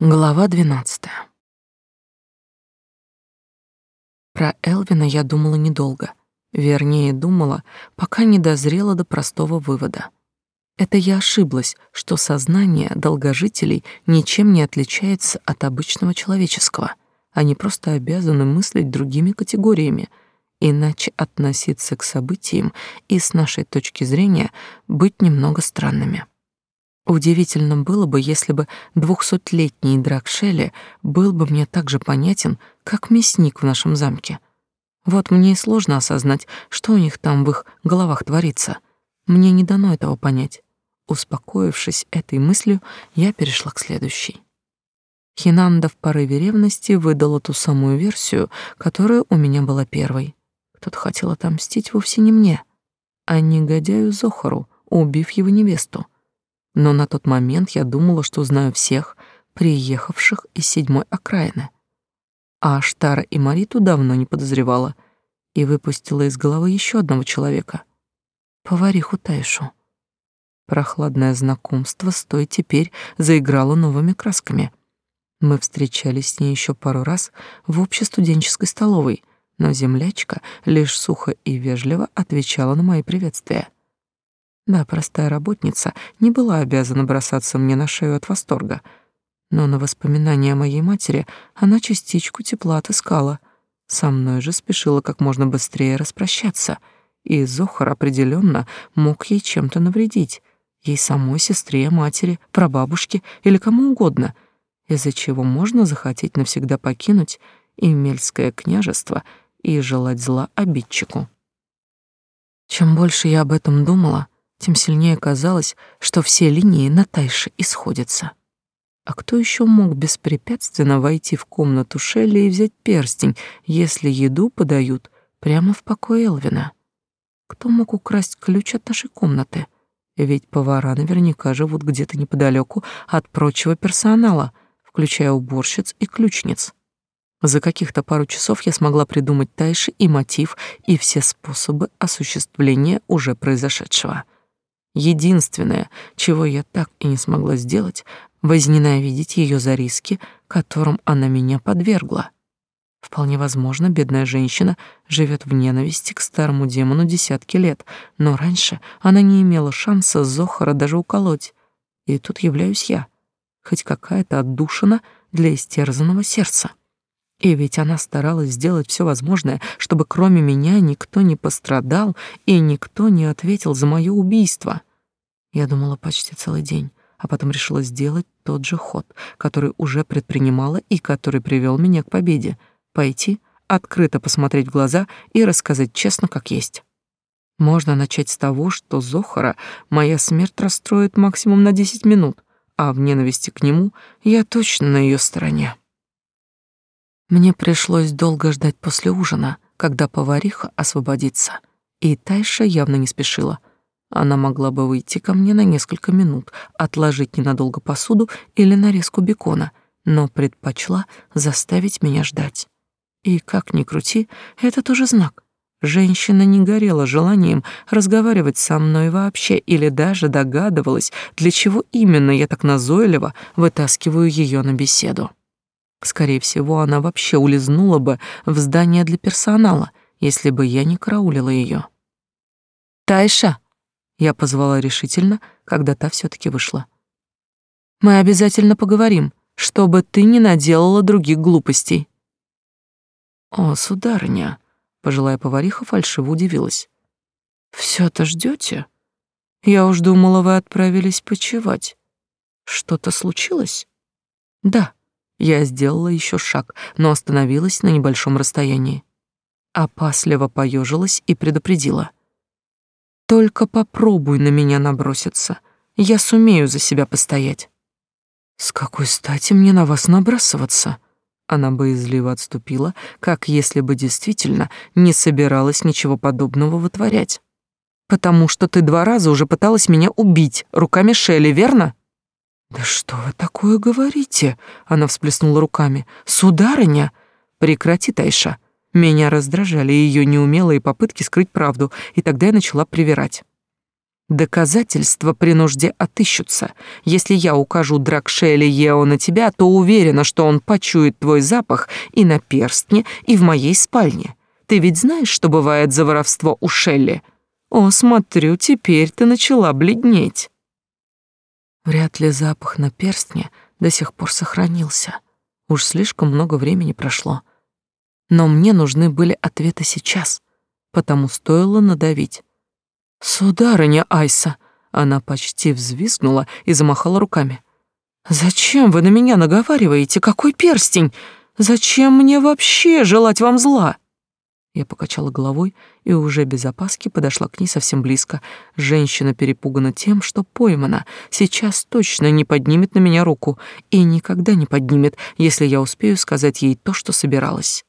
Глава двенадцатая. Про Элвина я думала недолго. Вернее, думала, пока не дозрела до простого вывода. Это я ошиблась, что сознание долгожителей ничем не отличается от обычного человеческого. Они просто обязаны мыслить другими категориями, иначе относиться к событиям и с нашей точки зрения быть немного странными. Удивительно было бы, если бы двухсотлетний Дракшелли был бы мне так же понятен, как мясник в нашем замке. Вот мне и сложно осознать, что у них там в их головах творится. Мне не дано этого понять. Успокоившись этой мыслью, я перешла к следующей. Хинанда в порыве ревности выдала ту самую версию, которая у меня была первой. Кто-то хотел отомстить вовсе не мне, а негодяю Зохару, убив его невесту но на тот момент я думала, что знаю всех приехавших из седьмой окраины. А Аштара и Мариту давно не подозревала и выпустила из головы еще одного человека — повариху Тайшу. Прохладное знакомство с той теперь заиграло новыми красками. Мы встречались с ней еще пару раз в общестуденческой столовой, но землячка лишь сухо и вежливо отвечала на мои приветствия. Да, простая работница не была обязана бросаться мне на шею от восторга, но на воспоминания о моей матери она частичку тепла отыскала. Со мной же спешила как можно быстрее распрощаться, и Зохар определенно мог ей чем-то навредить, ей самой сестре, матери, прабабушке или кому угодно, из-за чего можно захотеть навсегда покинуть Емельское княжество и желать зла обидчику. Чем больше я об этом думала, тем сильнее казалось, что все линии на Тайше исходятся. А кто еще мог беспрепятственно войти в комнату Шелли и взять перстень, если еду подают прямо в покое Элвина? Кто мог украсть ключ от нашей комнаты? Ведь повара наверняка живут где-то неподалеку от прочего персонала, включая уборщиц и ключниц. За каких-то пару часов я смогла придумать Тайши и мотив, и все способы осуществления уже произошедшего. Единственное, чего я так и не смогла сделать, возненавидеть ее за риски, которым она меня подвергла. Вполне возможно, бедная женщина живет в ненависти к старому демону десятки лет, но раньше она не имела шанса Зохара даже уколоть. И тут являюсь я, хоть какая-то отдушина для истерзанного сердца. И ведь она старалась сделать все возможное, чтобы кроме меня никто не пострадал и никто не ответил за мое убийство. Я думала почти целый день, а потом решила сделать тот же ход, который уже предпринимала и который привел меня к победе. Пойти, открыто посмотреть в глаза и рассказать честно, как есть. Можно начать с того, что Зохара моя смерть расстроит максимум на 10 минут, а в ненависти к нему я точно на ее стороне. Мне пришлось долго ждать после ужина, когда повариха освободится, и Тайша явно не спешила — она могла бы выйти ко мне на несколько минут, отложить ненадолго посуду или нарезку бекона, но предпочла заставить меня ждать. И как ни крути, это тоже знак. Женщина не горела желанием разговаривать со мной вообще или даже догадывалась, для чего именно я так назойливо вытаскиваю ее на беседу. Скорее всего, она вообще улизнула бы в здание для персонала, если бы я не караулила ее. «Тайша!» Я позвала решительно, когда та все таки вышла. Мы обязательно поговорим, чтобы ты не наделала других глупостей. О, сударыня, пожилая повариха фальшиво удивилась. все то ждете? Я уж думала, вы отправились почевать. Что-то случилось? Да. Я сделала еще шаг, но остановилась на небольшом расстоянии. Опасливо поежилась и предупредила. Только попробуй на меня наброситься. Я сумею за себя постоять. С какой стати мне на вас набрасываться? Она боязливо отступила, как если бы действительно не собиралась ничего подобного вытворять. Потому что ты два раза уже пыталась меня убить руками Шелли, верно? Да что вы такое говорите? Она всплеснула руками. Сударыня, прекрати, Тайша. Меня раздражали ее неумелые попытки скрыть правду, и тогда я начала привирать. Доказательства при нужде отыщутся. Если я укажу Дракшеле Ео на тебя, то уверена, что он почует твой запах и на перстне, и в моей спальне. Ты ведь знаешь, что бывает за воровство у Шелли? О, смотрю, теперь ты начала бледнеть. Вряд ли запах на перстне до сих пор сохранился. Уж слишком много времени прошло. Но мне нужны были ответы сейчас, потому стоило надавить. «Сударыня Айса!» Она почти взвизгнула и замахала руками. «Зачем вы на меня наговариваете? Какой перстень? Зачем мне вообще желать вам зла?» Я покачала головой и уже без опаски подошла к ней совсем близко. Женщина перепугана тем, что поймана. Сейчас точно не поднимет на меня руку. И никогда не поднимет, если я успею сказать ей то, что собиралась.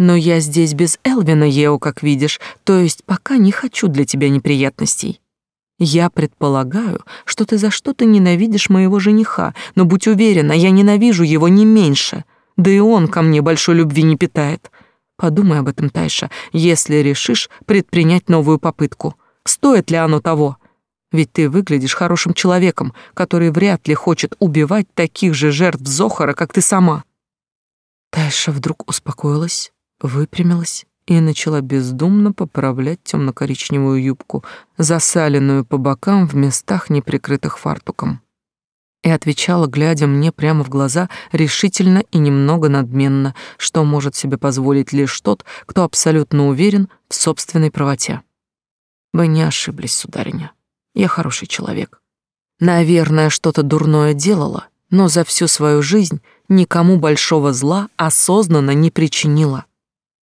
Но я здесь без Элвина, Ео, как видишь, то есть пока не хочу для тебя неприятностей. Я предполагаю, что ты за что-то ненавидишь моего жениха, но будь уверена, я ненавижу его не меньше. Да и он ко мне большой любви не питает. Подумай об этом, Тайша, если решишь предпринять новую попытку. Стоит ли оно того? Ведь ты выглядишь хорошим человеком, который вряд ли хочет убивать таких же жертв Зохара, как ты сама. Тайша вдруг успокоилась, выпрямилась и начала бездумно поправлять темно-коричневую юбку, засаленную по бокам в местах, не прикрытых фартуком. И отвечала, глядя мне прямо в глаза, решительно и немного надменно, что может себе позволить лишь тот, кто абсолютно уверен в собственной правоте. Вы не ошиблись, сударыня. Я хороший человек. Наверное, что-то дурное делала, но за всю свою жизнь никому большого зла осознанно не причинила.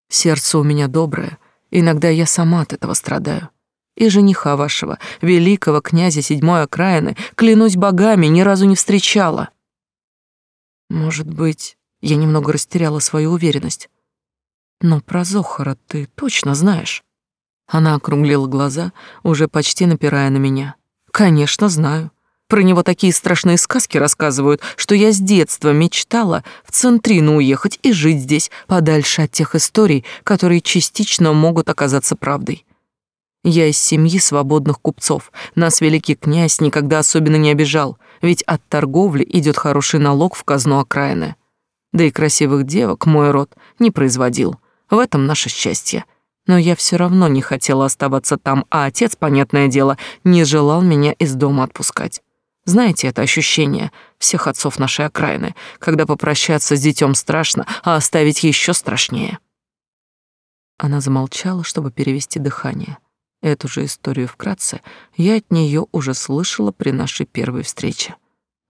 Сердце у меня доброе, иногда я сама от этого страдаю. И жениха вашего, великого князя седьмой окраины, клянусь богами, ни разу не встречала. Может быть, я немного растеряла свою уверенность. Но про Зохара ты точно знаешь. Она округлила глаза, уже почти напирая на меня. Конечно, знаю. Про него такие страшные сказки рассказывают, что я с детства мечтала в Центрину уехать и жить здесь, подальше от тех историй, которые частично могут оказаться правдой. Я из семьи свободных купцов. Нас великий князь никогда особенно не обижал, ведь от торговли идет хороший налог в казну окраины. Да и красивых девок мой род не производил. В этом наше счастье. Но я все равно не хотела оставаться там, а отец, понятное дело, не желал меня из дома отпускать. Знаете это ощущение всех отцов нашей окраины, когда попрощаться с детем страшно, а оставить еще страшнее? Она замолчала, чтобы перевести дыхание. Эту же историю вкратце я от нее уже слышала при нашей первой встрече,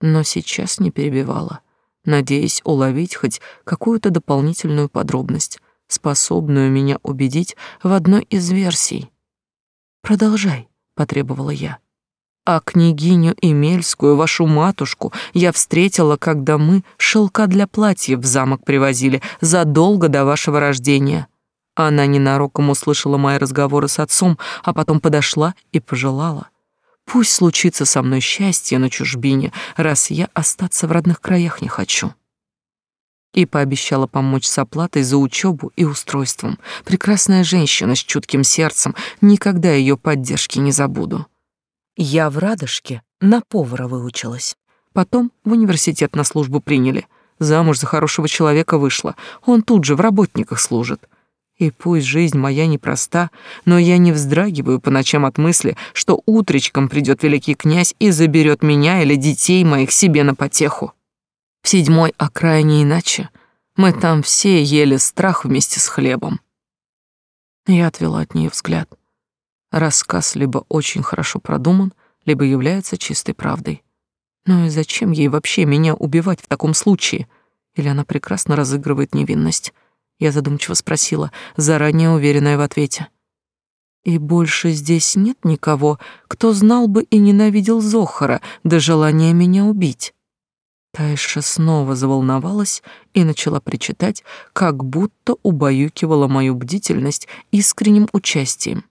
но сейчас не перебивала, надеясь уловить хоть какую-то дополнительную подробность, способную меня убедить в одной из версий. «Продолжай», — потребовала я. А княгиню Эмельскую, вашу матушку, я встретила, когда мы шелка для платьев в замок привозили задолго до вашего рождения. Она ненароком услышала мои разговоры с отцом, а потом подошла и пожелала. Пусть случится со мной счастье на чужбине, раз я остаться в родных краях не хочу. И пообещала помочь с оплатой за учебу и устройством. Прекрасная женщина с чутким сердцем, никогда ее поддержки не забуду. Я в Радожке на повара выучилась. Потом в университет на службу приняли. Замуж за хорошего человека вышла. Он тут же в работниках служит. И пусть жизнь моя непроста, но я не вздрагиваю по ночам от мысли, что утречком придет великий князь и заберет меня или детей моих себе на потеху. В седьмой окраине иначе. Мы там все ели страх вместе с хлебом. Я отвела от нее взгляд. Рассказ либо очень хорошо продуман, либо является чистой правдой. Ну и зачем ей вообще меня убивать в таком случае? Или она прекрасно разыгрывает невинность? Я задумчиво спросила, заранее уверенная в ответе. И больше здесь нет никого, кто знал бы и ненавидел Зохара до желания меня убить. Тайша снова заволновалась и начала причитать, как будто убаюкивала мою бдительность искренним участием.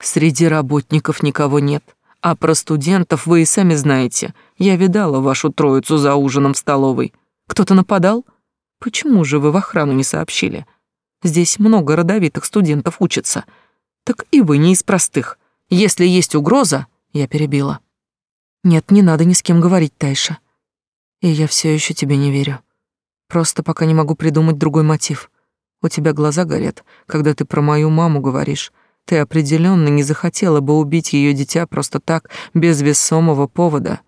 Среди работников никого нет, а про студентов вы и сами знаете. Я видала вашу троицу за ужином в столовой. Кто-то нападал? Почему же вы в охрану не сообщили? Здесь много родовитых студентов учатся. Так и вы не из простых. Если есть угроза, Я перебила. Нет, не надо ни с кем говорить, Тайша. И я все еще тебе не верю. Просто пока не могу придумать другой мотив. У тебя глаза горят, когда ты про мою маму говоришь. Ты определенно не захотела бы убить ее дитя просто так, без весомого повода.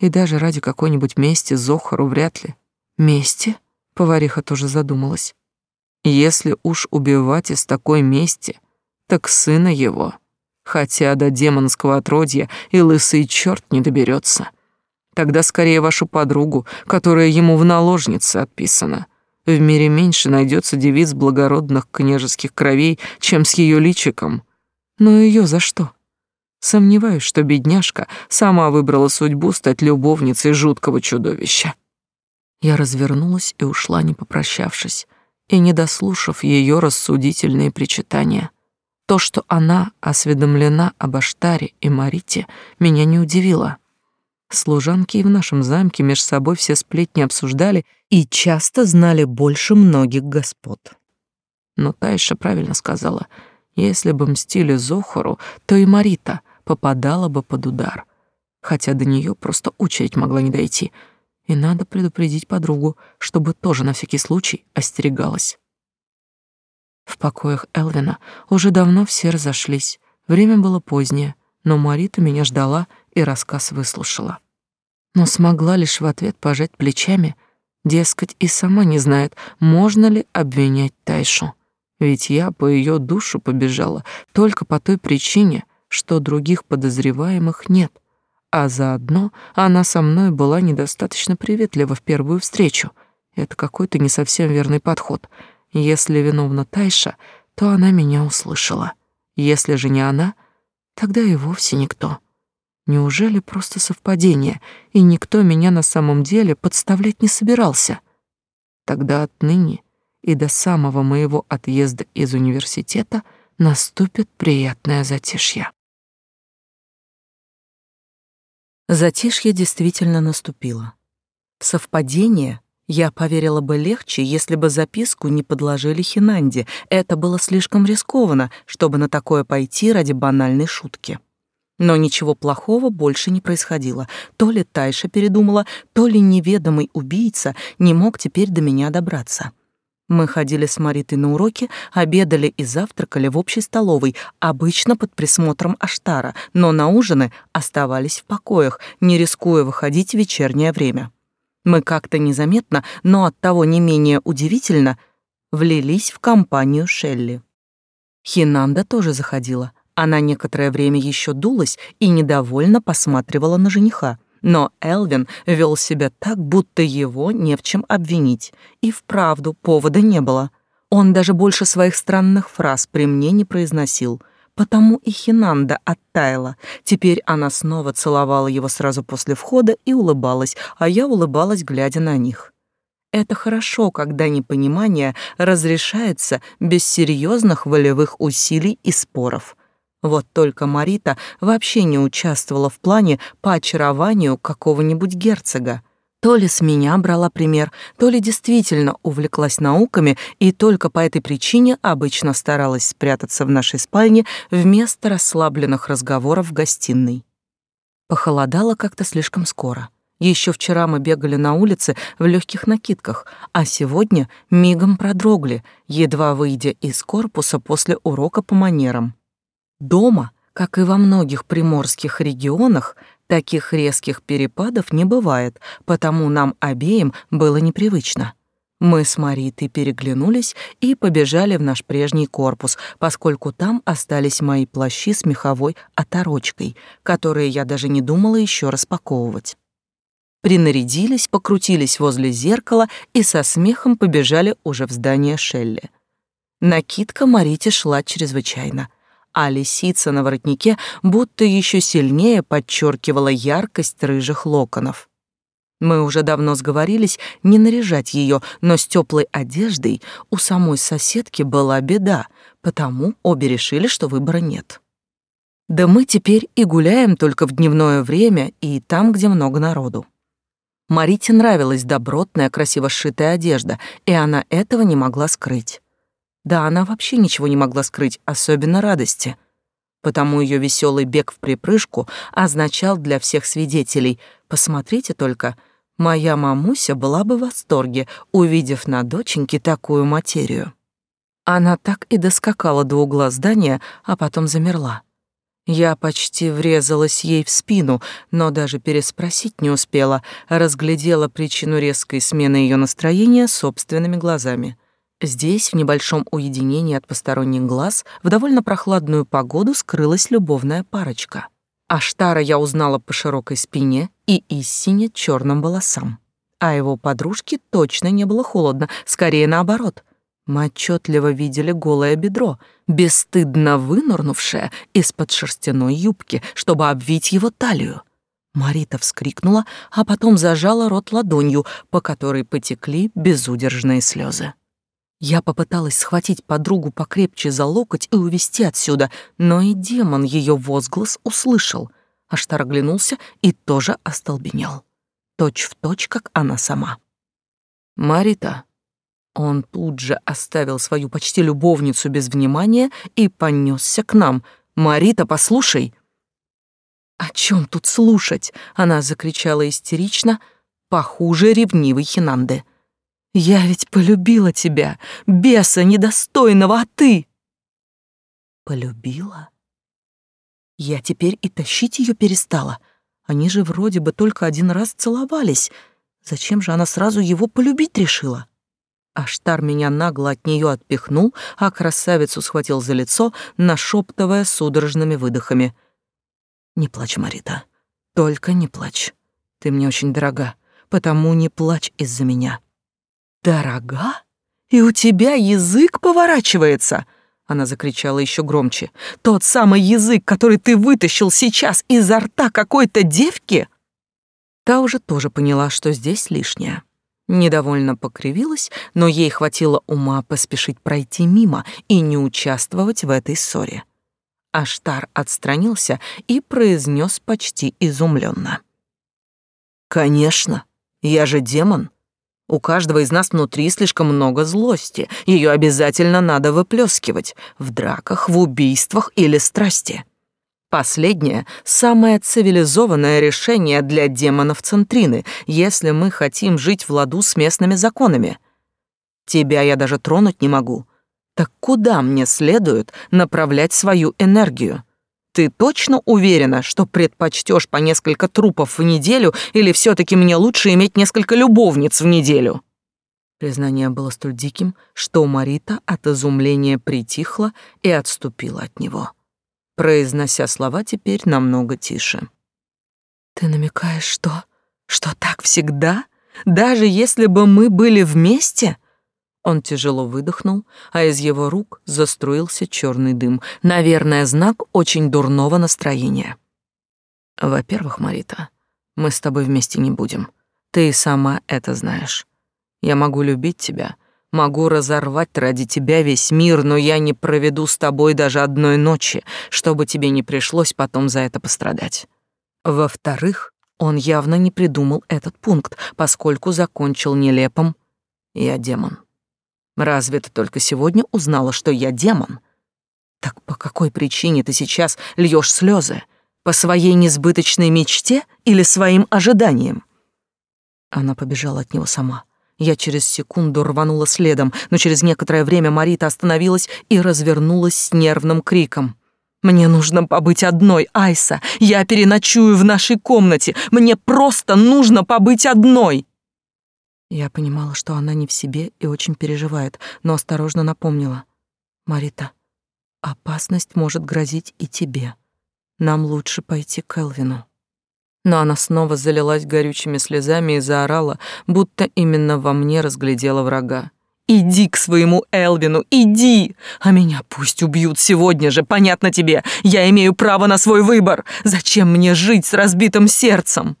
И даже ради какой-нибудь мести Зохару вряд ли. Мести? Повариха тоже задумалась. Если уж убивать из такой мести, так сына его. Хотя до демонского отродья и лысый черт не доберется. Тогда скорее вашу подругу, которая ему в наложнице отписана. В мире меньше найдется девиц благородных княжеских кровей, чем с ее личиком. Но ее за что? Сомневаюсь, что бедняжка сама выбрала судьбу стать любовницей жуткого чудовища. Я развернулась и ушла, не попрощавшись, и не дослушав ее рассудительные причитания. То, что она осведомлена об Аштаре и Марите, меня не удивило. Служанки и в нашем замке меж собой все сплетни обсуждали и часто знали больше многих господ. Но Тайша правильно сказала, если бы мстили Зохору, то и Марита попадала бы под удар, хотя до нее просто очередь могла не дойти, и надо предупредить подругу, чтобы тоже на всякий случай остерегалась. В покоях Элвина уже давно все разошлись. Время было позднее, но Марита меня ждала и рассказ выслушала. Но смогла лишь в ответ пожать плечами, дескать, и сама не знает, можно ли обвинять Тайшу. Ведь я по ее душу побежала только по той причине, что других подозреваемых нет, а заодно она со мной была недостаточно приветлива в первую встречу. Это какой-то не совсем верный подход — если виновна Тайша, то она меня услышала. Если же не она, тогда и вовсе никто. Неужели просто совпадение, и никто меня на самом деле подставлять не собирался? Тогда отныне и до самого моего отъезда из университета наступит приятное затишье. Затишье действительно наступило. Совпадение я поверила бы легче, если бы записку не подложили Хинанди. Это было слишком рискованно, чтобы на такое пойти ради банальной шутки. Но ничего плохого больше не происходило. То ли Тайша передумала, то ли неведомый убийца не мог теперь до меня добраться. Мы ходили с Маритой на уроки, обедали и завтракали в общей столовой, обычно под присмотром Аштара, но на ужины оставались в покоях, не рискуя выходить в вечернее время. Мы как-то незаметно, но оттого не менее удивительно, влились в компанию Шелли. Хинанда тоже заходила. Она некоторое время еще дулась и недовольно посматривала на жениха. Но Элвин вел себя так, будто его не в чем обвинить. И вправду повода не было. Он даже больше своих странных фраз при мне не произносил — Потому и Хинанда оттаяла. Теперь она снова целовала его сразу после входа и улыбалась, а я улыбалась, глядя на них. Это хорошо, когда непонимание разрешается без серьезных волевых усилий и споров. Вот только Марита вообще не участвовала в плане по очарованию какого-нибудь герцога. То ли с меня брала пример, то ли действительно увлеклась науками и только по этой причине обычно старалась спрятаться в нашей спальне вместо расслабленных разговоров в гостиной. Похолодало как-то слишком скоро. Еще вчера мы бегали на улице в легких накидках, а сегодня мигом продрогли, едва выйдя из корпуса после урока по манерам. Дома, как и во многих приморских регионах, Таких резких перепадов не бывает, потому нам обеим было непривычно. Мы с Маритой переглянулись и побежали в наш прежний корпус, поскольку там остались мои плащи с меховой оторочкой, которые я даже не думала еще распаковывать. Принарядились, покрутились возле зеркала и со смехом побежали уже в здание Шелли. Накидка Марите шла чрезвычайно а лисица на воротнике будто еще сильнее подчеркивала яркость рыжих локонов. Мы уже давно сговорились не наряжать ее, но с теплой одеждой у самой соседки была беда, потому обе решили, что выбора нет. Да мы теперь и гуляем только в дневное время и там, где много народу. Марите нравилась добротная, красиво сшитая одежда, и она этого не могла скрыть. Да, она вообще ничего не могла скрыть, особенно радости. Потому ее веселый бег в припрыжку означал для всех свидетелей «Посмотрите только, моя мамуся была бы в восторге, увидев на доченьке такую материю». Она так и доскакала до угла здания, а потом замерла. Я почти врезалась ей в спину, но даже переспросить не успела, разглядела причину резкой смены ее настроения собственными глазами. Здесь, в небольшом уединении от посторонних глаз, в довольно прохладную погоду скрылась любовная парочка. Аштара я узнала по широкой спине и истине черным волосам. А его подружке точно не было холодно, скорее наоборот — мы отчетливо видели голое бедро, бесстыдно вынырнувшее из-под шерстяной юбки, чтобы обвить его талию. Марита вскрикнула, а потом зажала рот ладонью, по которой потекли безудержные слезы. Я попыталась схватить подругу покрепче за локоть и увести отсюда, но и демон ее возглас услышал. Аштар оглянулся и тоже остолбенел. Точь в точь, как она сама. «Марита», он тут же оставил свою почти любовницу без внимания и понесся к нам. «Марита, послушай!» «О чем тут слушать?» — она закричала истерично, похуже ревнивой Хинанды. «Я ведь полюбила тебя, беса недостойного, а ты...» «Полюбила?» Я теперь и тащить ее перестала. Они же вроде бы только один раз целовались. Зачем же она сразу его полюбить решила?» Аштар меня нагло от нее отпихнул, а красавицу схватил за лицо, нашептывая судорожными выдохами. «Не плачь, Марита, только не плачь. Ты мне очень дорога, потому не плачь из-за меня». «Дорога? И у тебя язык поворачивается!» Она закричала еще громче. «Тот самый язык, который ты вытащил сейчас изо рта какой-то девки?» Та уже тоже поняла, что здесь лишнее. Недовольно покривилась, но ей хватило ума поспешить пройти мимо и не участвовать в этой ссоре. Аштар отстранился и произнес почти изумленно: «Конечно, я же демон. У каждого из нас внутри слишком много злости. Ее обязательно надо выплескивать в драках, в убийствах или страсти. Последнее — самое цивилизованное решение для демонов Центрины, если мы хотим жить в ладу с местными законами. Тебя я даже тронуть не могу. Так куда мне следует направлять свою энергию? Ты точно уверена, что предпочтешь по несколько трупов в неделю или все таки мне лучше иметь несколько любовниц в неделю?» Признание было столь диким, что Марита от изумления притихла и отступила от него произнося слова теперь намного тише. «Ты намекаешь, что? Что так всегда? Даже если бы мы были вместе?» Он тяжело выдохнул, а из его рук заструился черный дым. Наверное, знак очень дурного настроения. «Во-первых, Марита, мы с тобой вместе не будем. Ты и сама это знаешь. Я могу любить тебя, Могу разорвать ради тебя весь мир, но я не проведу с тобой даже одной ночи, чтобы тебе не пришлось потом за это пострадать. Во-вторых, он явно не придумал этот пункт, поскольку закончил нелепым «Я демон». Разве ты только сегодня узнала, что я демон? Так по какой причине ты сейчас льешь слезы? По своей несбыточной мечте или своим ожиданиям? Она побежала от него сама. Я через секунду рванула следом, но через некоторое время Марита остановилась и развернулась с нервным криком. «Мне нужно побыть одной, Айса! Я переночую в нашей комнате! Мне просто нужно побыть одной!» Я понимала, что она не в себе и очень переживает, но осторожно напомнила. «Марита, опасность может грозить и тебе. Нам лучше пойти к Элвину» но она снова залилась горючими слезами и заорала, будто именно во мне разглядела врага. «Иди к своему Элвину, иди! А меня пусть убьют сегодня же, понятно тебе? Я имею право на свой выбор! Зачем мне жить с разбитым сердцем?»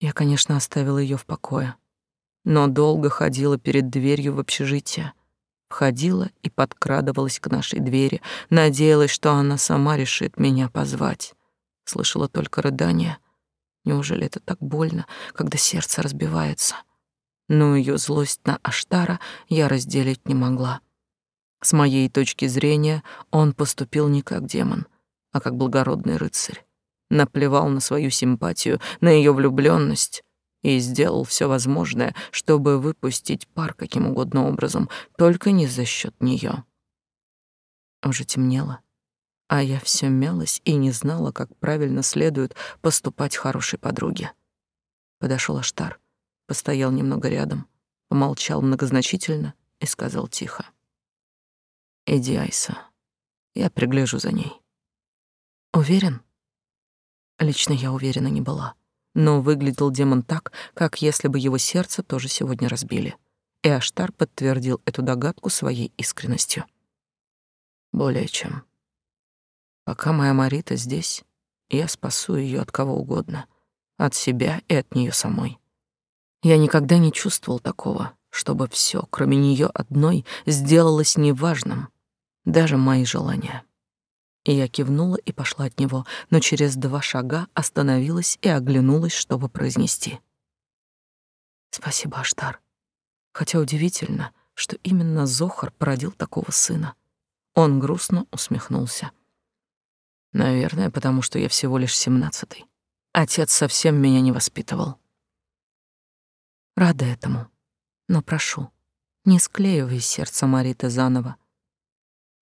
Я, конечно, оставила ее в покое, но долго ходила перед дверью в общежитие. Входила и подкрадывалась к нашей двери, надеялась, что она сама решит меня позвать. Слышала только рыдания — Неужели это так больно, когда сердце разбивается? Но ее злость на Аштара я разделить не могла. С моей точки зрения, он поступил не как демон. а как благородный рыцарь. Наплевал на свою симпатию, на ее влюбленность и сделал все возможное, чтобы выпустить пар каким угодно образом, только не за счет нее. Уже темнело, а я все мялась и не знала, как правильно следует поступать хорошей подруге. Подошел Аштар, постоял немного рядом, помолчал многозначительно и сказал тихо. «Иди, Айса, я пригляжу за ней». «Уверен?» Лично я уверена не была но выглядел демон так, как если бы его сердце тоже сегодня разбили. И Аштар подтвердил эту догадку своей искренностью. Более чем. Пока моя Марита здесь, я спасу ее от кого угодно, от себя и от нее самой. Я никогда не чувствовал такого, чтобы все, кроме нее одной, сделалось неважным, даже мои желания. И я кивнула и пошла от него, но через два шага остановилась и оглянулась, чтобы произнести. «Спасибо, Аштар. Хотя удивительно, что именно Зохар породил такого сына». Он грустно усмехнулся. «Наверное, потому что я всего лишь семнадцатый. Отец совсем меня не воспитывал». «Рада этому. Но прошу, не склеивай сердце Мариты заново.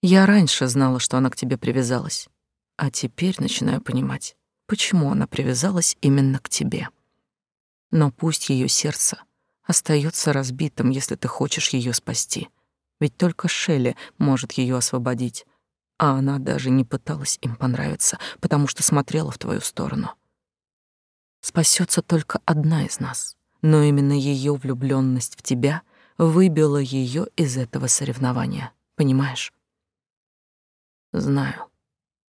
Я раньше знала, что она к тебе привязалась, а теперь начинаю понимать, почему она привязалась именно к тебе. Но пусть ее сердце остается разбитым, если ты хочешь ее спасти. Ведь только Шелли может ее освободить, а она даже не пыталась им понравиться, потому что смотрела в твою сторону. Спасется только одна из нас, но именно ее влюбленность в тебя выбила ее из этого соревнования. Понимаешь? Знаю.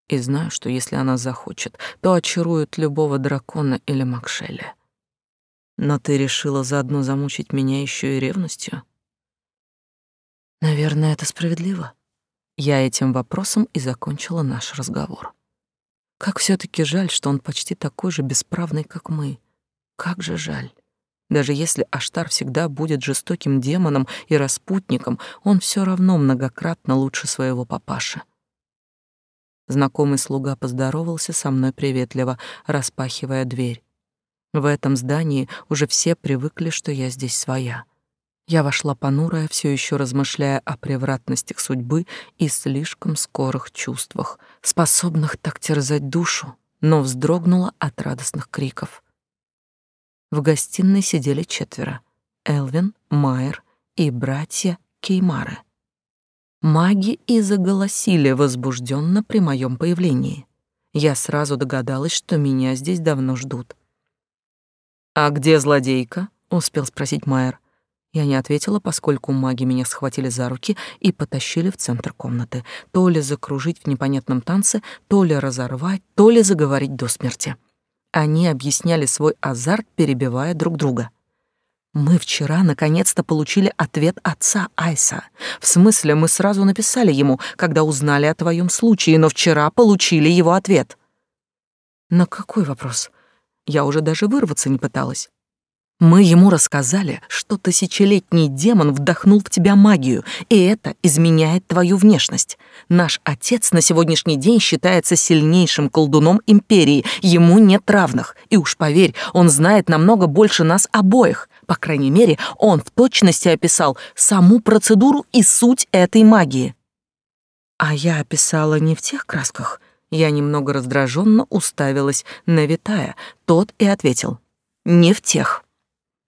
И знаю, что если она захочет, то очарует любого дракона или Макшеля. Но ты решила заодно замучить меня еще и ревностью? Наверное, это справедливо. Я этим вопросом и закончила наш разговор. Как все таки жаль, что он почти такой же бесправный, как мы. Как же жаль. Даже если Аштар всегда будет жестоким демоном и распутником, он все равно многократно лучше своего папаши. Знакомый слуга поздоровался со мной приветливо, распахивая дверь. В этом здании уже все привыкли, что я здесь своя. Я вошла понурая, все еще размышляя о превратностях судьбы и слишком скорых чувствах, способных так терзать душу, но вздрогнула от радостных криков. В гостиной сидели четверо — Элвин, Майер и братья Кеймары — Маги и заголосили возбужденно при моем появлении. Я сразу догадалась, что меня здесь давно ждут. «А где злодейка?» — успел спросить Майер. Я не ответила, поскольку маги меня схватили за руки и потащили в центр комнаты, то ли закружить в непонятном танце, то ли разорвать, то ли заговорить до смерти. Они объясняли свой азарт, перебивая друг друга. Мы вчера наконец-то получили ответ отца Айса. В смысле, мы сразу написали ему, когда узнали о твоем случае, но вчера получили его ответ. На какой вопрос? Я уже даже вырваться не пыталась. Мы ему рассказали, что тысячелетний демон вдохнул в тебя магию, и это изменяет твою внешность. Наш отец на сегодняшний день считается сильнейшим колдуном империи, ему нет равных, и уж поверь, он знает намного больше нас обоих. По крайней мере, он в точности описал саму процедуру и суть этой магии. А я описала не в тех красках. Я немного раздраженно уставилась на Витая. Тот и ответил. Не в тех.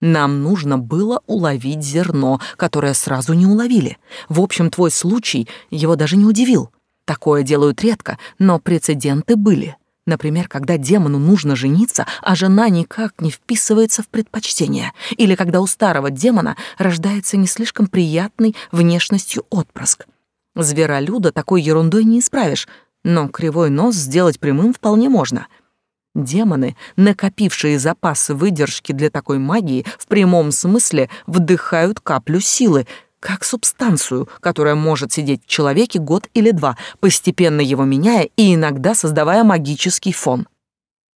Нам нужно было уловить зерно, которое сразу не уловили. В общем, твой случай его даже не удивил. Такое делают редко, но прецеденты были. Например, когда демону нужно жениться, а жена никак не вписывается в предпочтение. Или когда у старого демона рождается не слишком приятный внешностью отпрыск. Зверолюда такой ерундой не исправишь, но кривой нос сделать прямым вполне можно. Демоны, накопившие запасы выдержки для такой магии, в прямом смысле вдыхают каплю силы — как субстанцию, которая может сидеть в человеке год или два, постепенно его меняя и иногда создавая магический фон.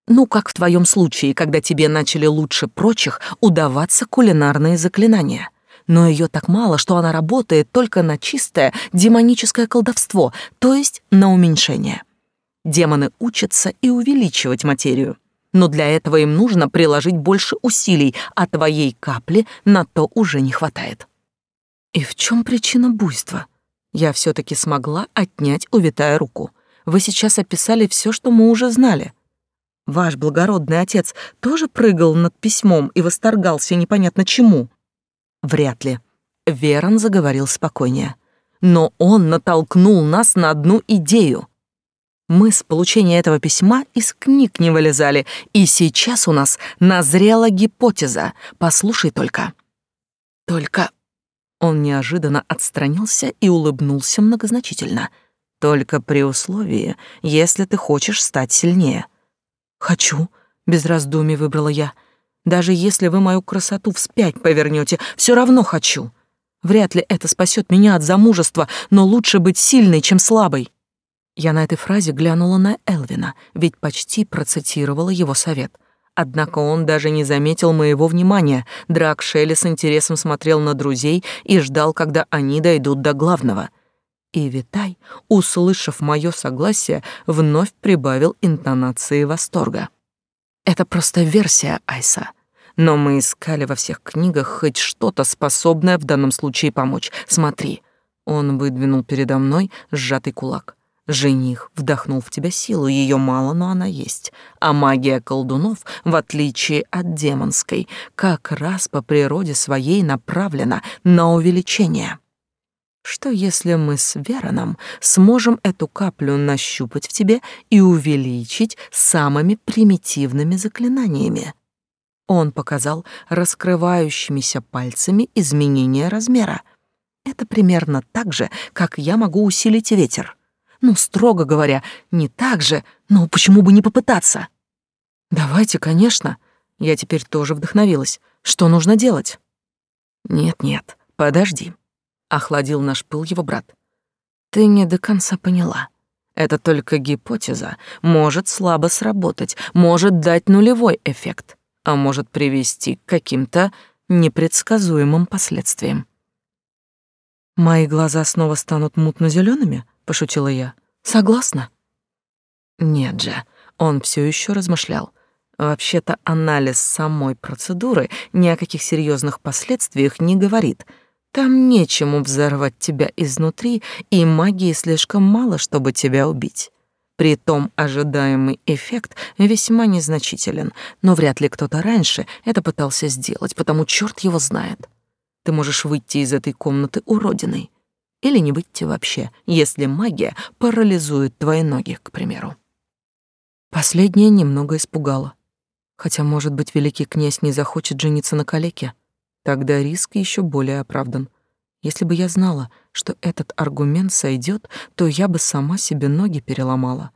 Ну, как в твоем случае, когда тебе начали лучше прочих удаваться кулинарные заклинания. Но ее так мало, что она работает только на чистое демоническое колдовство, то есть на уменьшение. Демоны учатся и увеличивать материю. Но для этого им нужно приложить больше усилий, а твоей капли на то уже не хватает. И в чем причина буйства? Я все таки смогла отнять у Витая руку. Вы сейчас описали все, что мы уже знали. Ваш благородный отец тоже прыгал над письмом и восторгался непонятно чему. Вряд ли. Верон заговорил спокойнее. Но он натолкнул нас на одну идею. Мы с получения этого письма из книг не вылезали, и сейчас у нас назрела гипотеза. Послушай только. Только он неожиданно отстранился и улыбнулся многозначительно. Только при условии, если ты хочешь стать сильнее. Хочу, без раздумий выбрала я. Даже если вы мою красоту вспять повернете, все равно хочу. Вряд ли это спасет меня от замужества, но лучше быть сильной, чем слабой. Я на этой фразе глянула на Элвина, ведь почти процитировала его совет. Однако он даже не заметил моего внимания. Драк Шелли с интересом смотрел на друзей и ждал, когда они дойдут до главного. И Витай, услышав мое согласие, вновь прибавил интонации восторга. Это просто версия Айса. Но мы искали во всех книгах хоть что-то, способное в данном случае помочь. Смотри. Он выдвинул передо мной сжатый кулак. Жених вдохнул в тебя силу, ее мало, но она есть. А магия колдунов, в отличие от демонской, как раз по природе своей направлена на увеличение. Что если мы с Вероном сможем эту каплю нащупать в тебе и увеличить самыми примитивными заклинаниями? Он показал раскрывающимися пальцами изменение размера. Это примерно так же, как я могу усилить ветер. Ну, строго говоря, не так же, но почему бы не попытаться? Давайте, конечно. Я теперь тоже вдохновилась. Что нужно делать? Нет-нет, подожди. Охладил наш пыл его брат. Ты не до конца поняла. Это только гипотеза, может слабо сработать, может дать нулевой эффект, а может привести к каким-то непредсказуемым последствиям. Мои глаза снова станут мутно зелеными пошутила я. Согласна? Нет же, он все еще размышлял. Вообще-то анализ самой процедуры ни о каких серьезных последствиях не говорит. Там нечему взорвать тебя изнутри, и магии слишком мало, чтобы тебя убить. Притом ожидаемый эффект весьма незначителен, но вряд ли кто-то раньше это пытался сделать, потому черт его знает. Ты можешь выйти из этой комнаты уродиной или не выйти вообще, если магия парализует твои ноги, к примеру. Последнее немного испугало. Хотя, может быть, великий князь не захочет жениться на калеке. Тогда риск еще более оправдан. Если бы я знала, что этот аргумент сойдет, то я бы сама себе ноги переломала.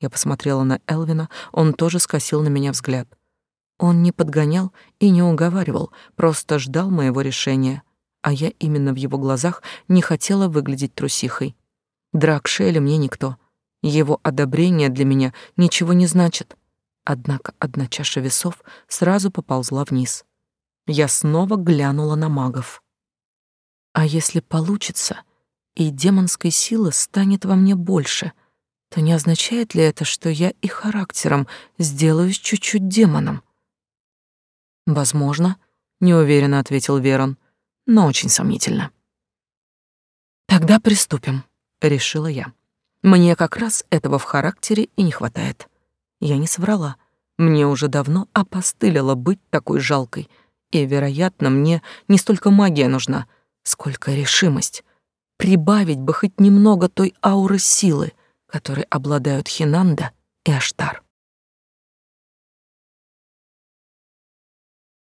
Я посмотрела на Элвина, он тоже скосил на меня взгляд. Он не подгонял и не уговаривал, просто ждал моего решения а я именно в его глазах не хотела выглядеть трусихой. Драк Шелли мне никто. Его одобрение для меня ничего не значит. Однако одна чаша весов сразу поползла вниз. Я снова глянула на магов. А если получится, и демонской силы станет во мне больше, то не означает ли это, что я и характером сделаюсь чуть-чуть демоном? Возможно, неуверенно ответил Верон но очень сомнительно. Тогда приступим, решила я. Мне как раз этого в характере и не хватает. Я не соврала. Мне уже давно опостылило быть такой жалкой, и, вероятно, мне не столько магия нужна, сколько решимость. Прибавить бы хоть немного той ауры силы, которой обладают Хинанда и Аштар.